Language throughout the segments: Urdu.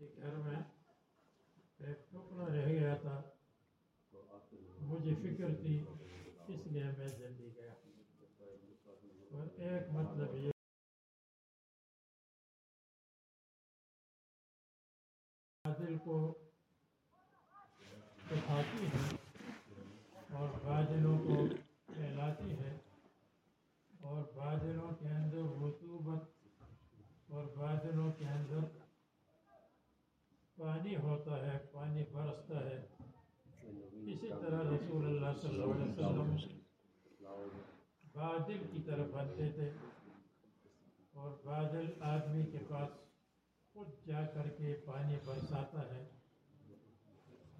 گھر میں ایک ٹکڑا رہ گیا تھا مجھے فکر تھی اس لیے میں جلدی گیا اور ایک مطلب یہ بادل کو اٹھاتی ہے اور بادلوں کو پھیلاتی ہے اور بادلوں کے اندر رطوبت اور بادلوں کے اندر پانی ہوتا ہے، پانی برستا ہے۔ اسی طرح رسول اللہ صلی اللہ علیہ وسلم بادل کی طرف بنتے تھے اور بادل آدمی کے پاس خود جا کر کے پانی برساتا ہے۔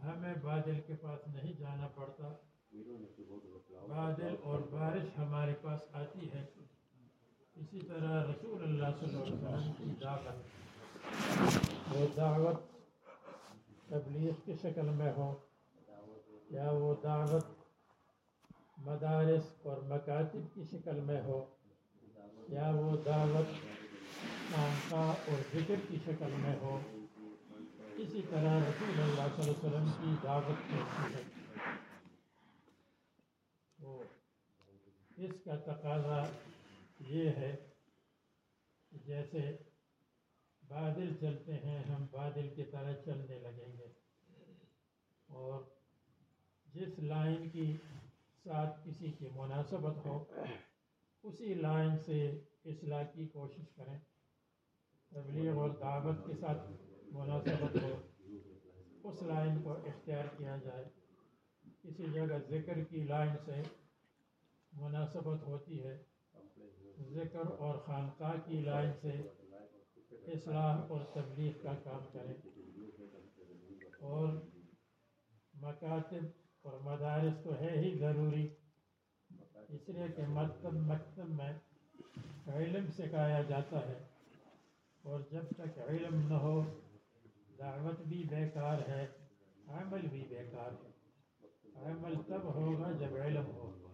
ہمیں بادل کے پاس نہیں جانا پڑتا۔ بادل اور بارش ہمارے پاس آتی ہے۔ اسی طرح رسول اللہ صلی اللہ علیہ وسلم کی دعوت وہ دعوت تبلیغ کی شکل میں ہو؟ یا وہ دعوت مدارس اور مکاتب کی شکل میں ہو؟ یا وہ دعوت خانقاہ اور ذکر کی شکل میں ہو؟ اسی طرح رسول اللہ صلی اللہ علیہ وسلم کی دعوت ہوتی ہے؟ تو اس کا تقاضا یہ ہے جیسے بادل چلتے ہیں، ہم بادل کی طرح چلنے لگیں گے۔ اور جس لائن کی ساتھ کسی کی مناسبت ہو، اسی لائن سے اصلاح کی کوشش کریں۔ تبلیغ اور دعوت کے ساتھ مناسبت ہو، اس لائن کو اختیار کیا جائے۔ کسی جگہ ذکر کی لائن سے مناسبت ہوتی ہے، ذکر اور خانقاہ کی لائن سے اصلاح اور تبلیغ کا کام کریں۔ اور مکاتب اور مدارس تو ہے ہی ضروری۔ اس لیے کہ مکتب مکتب میں علم سکھایا جاتا ہے۔ اور جب تک علم نہ ہو، دعوت بھی بیکار ہے، عمل بھی بیکار ہے۔ عمل تب ہوگا جب علم ہو۔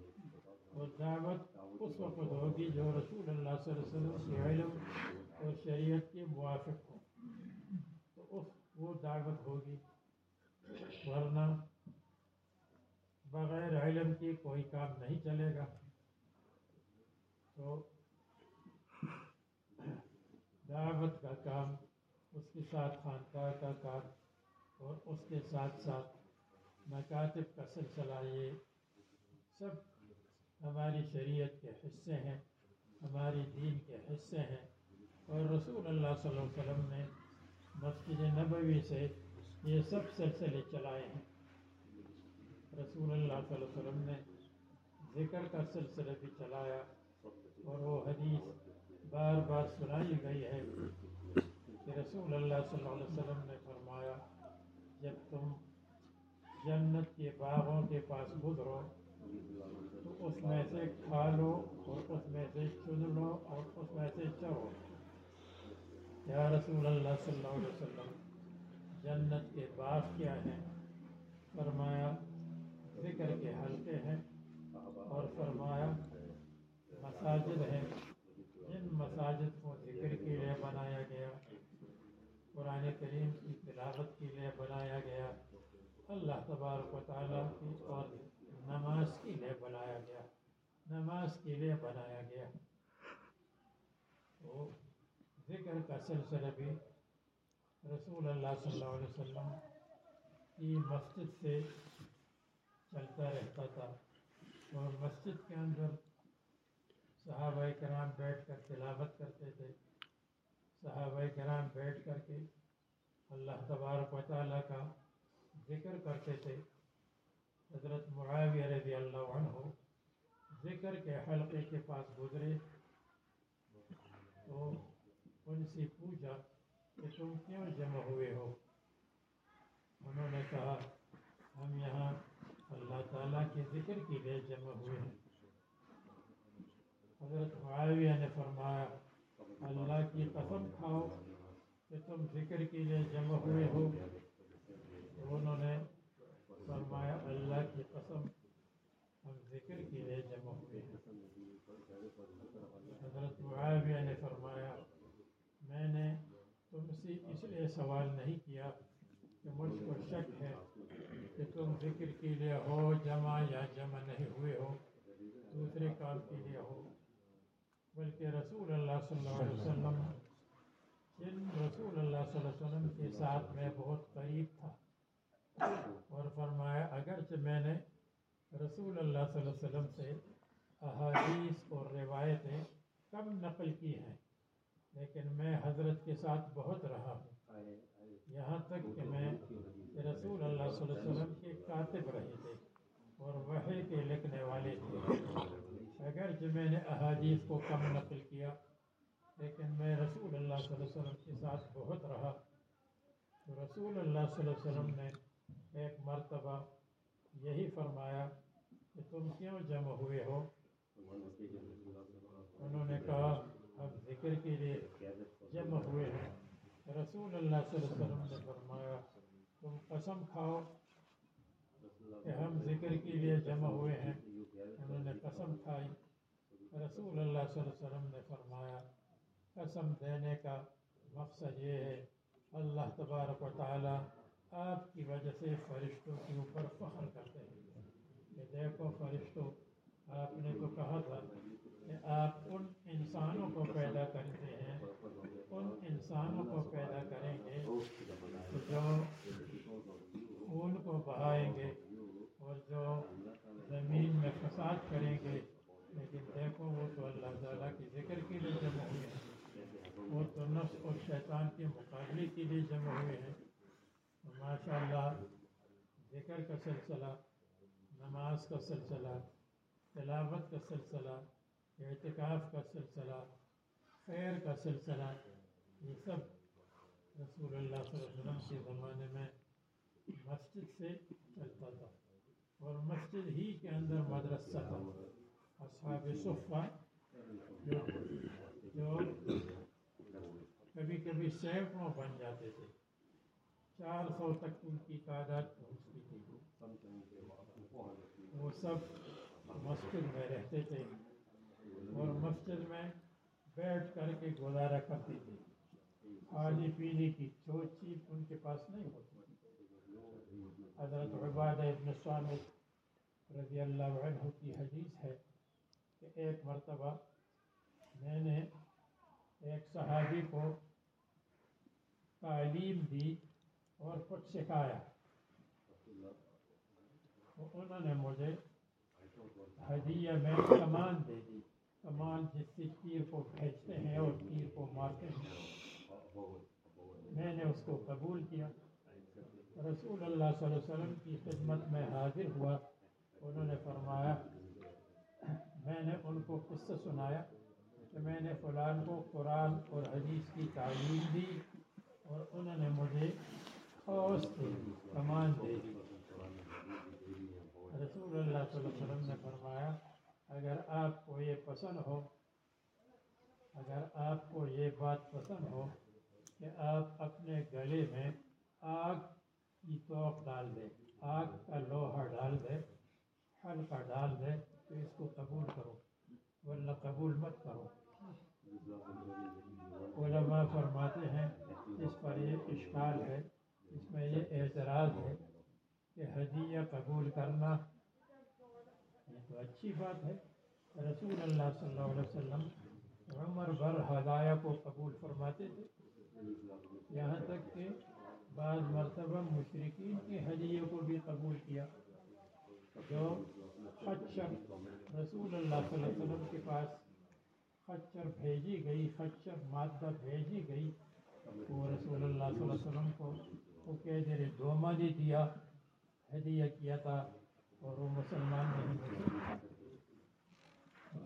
اور دعوت اس وقت ہوگی جو رسول اللہ صلی اللہ علیہ وسلم کے علم اور شریعت کے موافق ہو تو اس وہ دعوت ہوگی۔ ورنہ بغیر علم کے کوئی کام نہیں چلے گا۔ تو دعوت کا کام اس کے ساتھ خانقاہ کا کام اور اس کے ساتھ ساتھ مکاتب کا سلسلہ، یہ سب ہماری شریعت کے حصے ہیں، ہماری دین کے حصے ہیں۔ اور رسول اللہ صلی اللہ علیہ وسلم نے مسجد نبوی سے یہ سب سلسلے چلائے ہیں۔ رسول اللہ صلی اللہ علیہ وسلم نے ذکر کا سلسلہ بھی چلایا اور وہ حدیث بار بار سنائی گئی ہے کہ رسول اللہ صلی اللہ علیہ وسلم نے فرمایا، جب تم جنت کے باغوں کے پاس گزرو تو اس میں سے کھا لو اور اس میں سے چن لو اور اس میں سے چڑھو یا رسول اللہ صلی اللہ علیہ وسلم، جنت کے باغ کیا ہیں؟ فرمایا، ذکر کے حلقے ہیں۔ اور فرمایا، مساجد ہیں۔ جن مساجد کو ذکر کے لیے بنایا گیا، قرآن کریم کی تلاوت کے لیے بنایا گیا۔ اللہ تبارک و تعالیٰ کی اور نماز کے لیے بنایا گیا۔ نماز کے لیے بنایا گیا۔ تو ذکر کا سلسلہ بھی رسول اللہ صلی اللہ علیہ وسلم کی مسجد سے چلتا رہتا تھا۔ اور مسجد کے اندر صحابہ کرام بیٹھ کر تلاوت کرتے تھے۔ صحابہ کرام بیٹھ کر کے اللہ تبارک و تعالیٰ کا ذکر کرتے تھے۔ حضرت معاویہ رضی اللہ عنہ ذکر کے حلقے کے پاس گزرے تو ان سے پوچھا کہ تم کیوں جمع ہوئے ہو؟ انہوں نے کہا، ہم یہاں اللہ تعالیٰ کے ذکر کے لیے جمع ہوئے ہیں۔ حضرت معاویہ نے فرمایا، اللہ کی قسم کھاؤ کہ تم ذکر کے لیے جمع ہوئے ہو۔ انہوں نے فرمایا، اللہ کی قسم ہم ذکر کے لیے جمع ہوئے ہیں حضرت معاویہ نے فرمایا، میں نے تم سے اس لیے سوال نہیں کیا کہ مجھ کو شک ہے کہ تم ذکر کے لیے ہو جمع یا جمع نہیں ہوئے ہو، دوسرے کام کے لیے ہو۔ بلکہ رسول اللہ صلی اللہ علیہ وسلم، جن رسول اللہ صلی اللہ علیہ وسلم کے ساتھ میں بہت قریب تھا اور فرمایا اگرچہ میں نے رسول اللہ صلی اللہ علیہ وسلم سے احادیث اور روایتیں کم نقل کی ہیں، لیکن میں حضرت کے ساتھ بہت رہا ہوں۔ یہاں تک کہ میں رسول اللہ صلی اللہ علیہ وسلم کے کاتب رہے تھے اور وحی کے لکھنے والے تھے۔ اگرچہ میں نے احادیث کو کم نقل کیا، لیکن میں رسول اللہ صلی اللہ علیہ وسلم کے ساتھ بہت رہا۔ تو رسول اللہ صلی اللہ علیہ وسلم نے ایک مرتبہ یہی فرمایا کہ تم کیوں جمع ہوئے ہو؟ انہوں نے کہا ہم ذکر کے لیے جمع ہوئے ہیں۔ رسول اللہ صلی اللہ علیہ وسلم نے فرمایا، تم قسم کھاؤ کہ ہم ذکر کے لیے جمع ہوئے ہیں۔ انہوں نے قسم کھائی۔ رسول اللہ صلی اللہ علیہ وسلم نے فرمایا، قسم دینے کا مقصد یہ ہے، اللہ تبارک و تعالی آپ کی وجہ سے فرشتوں کے اوپر فخر کرتے ہیں کہ دیکھو فرشتوں آپ نے تو کہا تھا کہ آپ ان انسانوں کو پیدا کرتے ہیں ان انسانوں کو پیدا کریں گے جو خون کو بہائیں گے اور جو زمین میں فساد کریں گے لیکن دیکھو وہ تو اللہ تعالیٰ کی ذکر کے لیے جمع ہوئے ہیں وہ تو نفس اور شیطان کے مقابلے کے لیے جمع ہوئے ہیں ماشاء اللہ ذکر کا سلسلہ، نماز کا سلسلہ، تلاوت کا سلسلہ، اعتکاف کا سلسلہ، خیر کا سلسلہ، یہ سب رسول اللہ صلی اللہ علیہ وسلم کے زمانے میں مسجد سے چلتا تھا۔ اور مسجد ہی کے اندر مدرسہ تھا۔ اصحاب صفہ جو جو کبھی کبھی سینکڑوں بن جاتے تھے۔ چار سو تک ان کی تعداد پہنچتی تھی۔ وہ سب مسجد میں رہتے تھے اور مسجد میں بیٹھ کر کے گزارا کرتی تھی۔ کھانے پینے کی جو چیز ان کے پاس نہیں ہوتی۔ حضرت عبادہ ابن صامت رضی اللہ عنہ کی حدیث ہے کہ ایک مرتبہ میں نے ایک صحابی کو تعلیم دی اور کچھ سکھایا۔ تو انہوں نے مجھے ہدیہ میں کمان دے دی۔ کمان جس سے تیر کو کھینچتے ہیں اور تیر کو مارتے ہیں۔ میں نے اس کو قبول کیا۔ رسول اللہ صلی اللہ علیہ وسلم کی خدمت میں حاضر ہوا۔ انہوں نے فرمایا، میں نے ان کو قصہ سنایا کہ میں نے فلان کو قرآن اور حدیث کی تعلیم دی اور انہوں نے مجھے خوش کمان دے دی رسول اللہ صلی اللہ علیہ وسلم نے فرمایا، اگر آپ کو یہ پسند ہو اگر آپ کو یہ بات پسند ہو کہ آپ اپنے گلے میں آگ کی توق ڈال دیں آگ کا لوہا ڈال دیں حلقہ ڈال دیں تو اس کو قبول کرو۔ ورنہ قبول مت کرو علماء فرماتے ہیں، اس پر یہ اشکال ہے اس میں یہ اعتراض ہے کہ ہدیہ قبول کرنا یہ تو اچھی بات ہے۔ رسول اللہ صلی اللہ علیہ وسلم عمر بر ہدایہ کو قبول فرماتے تھے۔ یہاں تک کہ بعض مرتبہ مشرقین کے ہدیے کو بھی قبول کیا۔ جو خچر رسول اللہ صلی اللہ علیہ وسلم کے پاس خچر بھیجی گئی، خچر مادہ بھیجی گئی، وہ رسول اللہ صلی اللہ علیہ وسلم کو وہ کہ میرے دوما نے دیا، ہدیہ کیا تھا اور وہ مسلمان نہیں ہوتے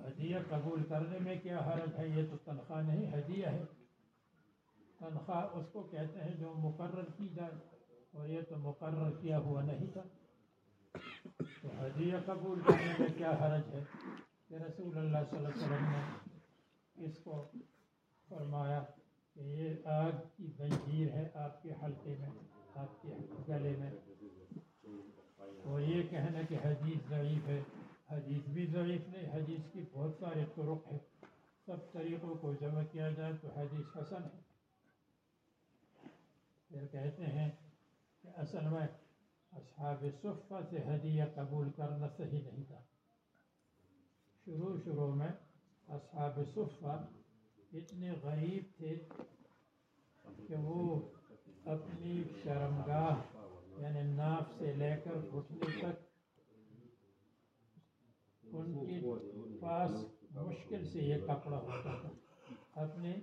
ہدیہ قبول کرنے میں کیا حرج ہے؟ یہ تو تنخواہ نہیں، ہدیہ ہے۔ تنخواہ اس کو کہتے ہیں جو مقرر کی جائے، اور یہ تو مقرر کیا ہوا نہیں تھا۔ تو ہدیہ قبول کرنے میں کیا حرج ہے؟ کہ رسول اللہ صلی اللہ علیہ وسلم نے اس کو فرمایا کہ یہ آگ کی زنجیر ہے آپ کے حلقے میں آپ کے گلے میں اور یہ کہنا کہ حدیث ضعیف ہے حدیث بھی حدیث کی بہت سارے طرق ہے سب طریقوں کو جمع کیا جائے تو حدیث حسن ہے۔ پھر کہتے ہیں کہ اصل میں اصحاب صفہ سے ہدیہ قبول کرنا صحیح نہیں تھا۔ شروع شروع میں اصحاب صفہ اتنے غریب تھے کہ وہ اپنی شرمگاہ یعنی ناف سے لے کر گھٹنے تک ان کے پاس مشکل سے یہ کپڑا ہوتا تھا۔ اپنے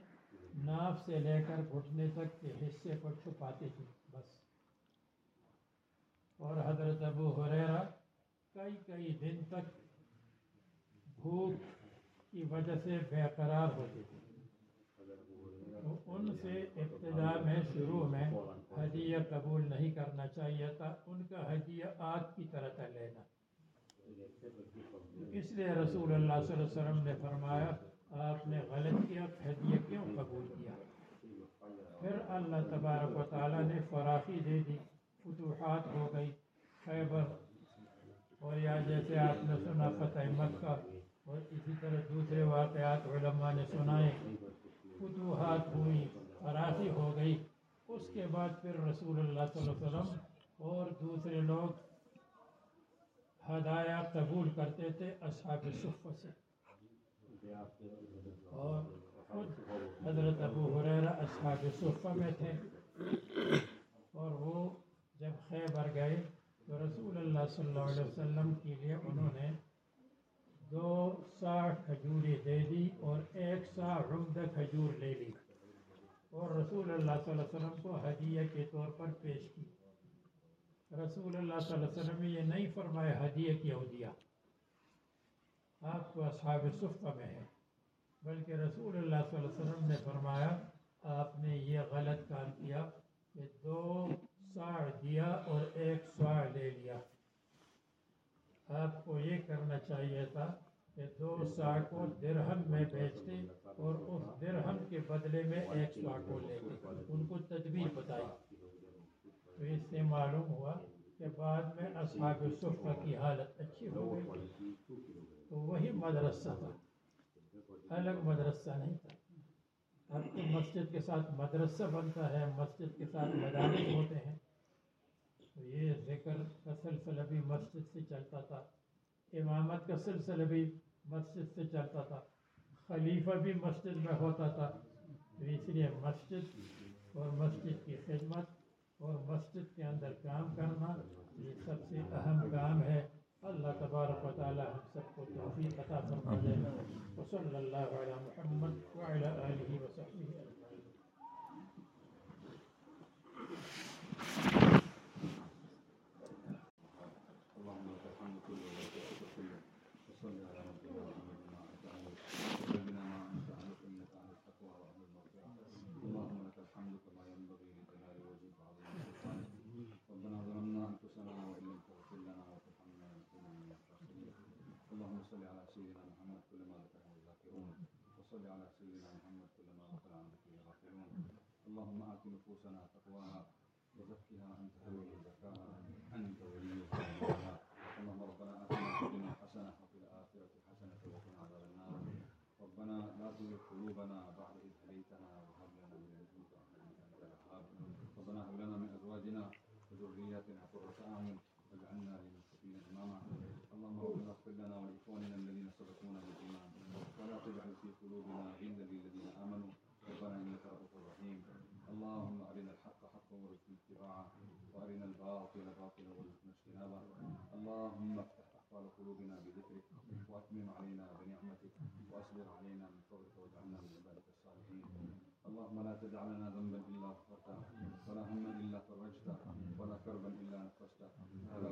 ناف سے لے کر گھٹنے تک کے حصے کو چھپاتے تھے، بس۔ اور حضرت ابو حریرہ کئی کئی دن تک بھوک کی وجہ سے بے قرار ہوتے تھے۔ تو ان سے ابتدا میں شروع میں ہدیہ قبول نہیں کرنا چاہیے تھا، ان کا ہدیہ آگ کی طرح تھا لینا اس لیے رسول اللہ صلی اللہ علیہ وسلم نے فرمایا، آپ نے غلط کیا ہدیہ کیوں قبول کیا؟ پھر اللہ تبارک و تعالیٰ نے فراخی دے دی، فتوحات ہو گئی، خیبر۔ اور یا جیسے آپ نے سنا، فتح مکہ۔ اور اسی طرح دوسرے واقعات علماء نے سنائے۔ فتوحات ہوئی، فراخی ہو گئی۔ اس کے بعد پھر رسول اللہ صلی اللہ علیہ وسلم اور دوسرے لوگ ہدایہ قبول کرتے تھے اصحاب صفہ سے۔ اور خود حضرت ابو حریرہ اصحاب صفہ میں تھے۔ اور وہ جب خیبر گئے تو رسول اللہ صلی اللہ علیہ وسلم کے لیے انہوں نے دو سا کھجوریں دے دی اور ایک سا عمدہ کھجور لے لی۔ اور رسول اللہ صلی اللہ علیہ وسلم کو ہدیہ کے طور پر پیش کی۔ رسول اللہ صلی اللہ علیہ وسلم نے یہ نہیں فرمایا، ہدیہ کی عہدیہ آپ کو اصحاب صفہ میں ہے بلکہ رسول اللہ صلی اللہ علیہ وسلم نے فرمایا، آپ نے یہ غلط کام کیا کہ دو ساڑ دیا اور ایک ساڑ لے لیا۔ آپ کو یہ کرنا چاہیے تھا کہ دو سا کو درہم میں بیچتے اور اس درہم کے بدلے میں ایک سا کو لیتے ان کو تدبیر بتائی۔ تو اس سے معلوم ہوا کہ بعد میں اصحاب صفہ کی حالت اچھی ہو گئی۔ تو وہی مدرسہ تھا۔ الگ مدرسہ نہیں تھا۔ اب تو مسجد کے ساتھ مدرسہ بنتا ہے، مسجد کے ساتھ مدارس ہوتے ہیں۔ تو یہ ذکر کا سلسلہ بھی مسجد سے چلتا تھا۔ امامت کا سلسلہ بھی مسجد سے چلتا تھا۔ خلیفہ بھی مسجد میں ہوتا تھا۔ تو اس لیے مسجد اور مسجد کی خدمت اور مسجد کے اندر کام کرنا، یہ سب سے اہم کام ہے۔ اللہ تبارک و تعالی ہم سب کو توفیق عطا فرما دے وصلی اللہ علی محمد وعلی آلہ وصحبہ ات نفوسنا تقواها وزكها أنت خير من زكاها أنت وليها اللهم ربنا آتنا في الدنيا حسنة وفي الآخرة حسنة وقنا عذاب النار. ربنا لا تزغ قلوبنا بعد إذ هديتنا وهب لنا من لدنك رحمة إنك انت الوهاب ربنا هب لنا من أزواجنا وذرياتنا قرة أعين واجعلنا للمتقين إماما. اللهم ربنا اغفر لنا ولإخواننا الذين سبقونا بالإيمان. ولا تجعل في قلوبنا غلا للذين آمنوا. ربنا إنك رؤوف رحيم. اللهم أرنا الحق حقا وارزقنا اتباعه وأرنا الباطل باطلا وارزقنا اجتنابه. اللهم افتح أحوال قلوبنا بذكرك وأتمم علينا بنعمتك وأصبر علينا من فضلك واجعلنا من عبادك الصالحين. اللهم لا تدع لنا ذنبا إلا غفرته ولا هما إلا فرجته ولا كربا إلا نفسته ولا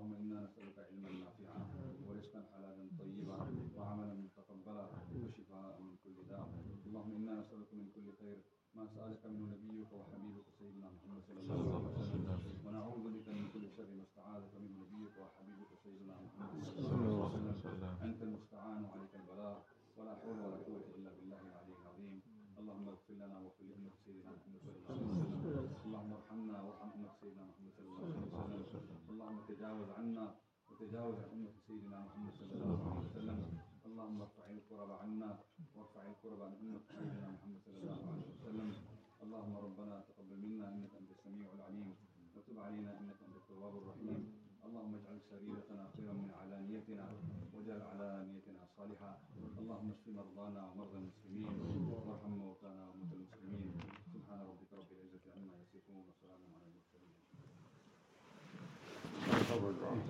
اللهم إنا نسألك علما نافعا ورزقا حلالا طيبا وعملا متقبلا وشفاء من كل داء. اللهم إنا نسألك من كل خير. ما سألك منه نبيك وحبيبك سيدنا محمد صلى الله عليه وسلم. ونعوذ بك من كل شر ما استعاذك منه نبيك وحبيبك سيدنا محمد صلى الله عليه وسلم. أنت المستعان وعليك البلاغ ولا حول ولا قوه الا بالله العلي العظيم اللهم اغفر لنا واغفر لامه سيدنا محمد صلى الله عليه وسلم اللهم ارحم أمة سيدنا محمد صلى الله عليه وسلم اللهم تجاوز عنا وتجاوز عن أمة سيدنا محمد صلى الله عليه وسلم. اللهم ارفع الكرب عنا وارفع الكرب عن أمة سيدنا محمد صلى الله عليه وسلم. اللهم ربنا تقبل منا إنك أنت السميع العليم وتب علينا إنك أنت التواب الرحيم. اللهم اجعل سريرتنا خيرا من علانيتنا واجعل علانيتنا صالحة اللهم اشف مرضانا ومرضى المسلمين وارحم موتانا وموتى المسلمين. سبحان ربك رب العزة عما يصفون وسلام على overdrawn.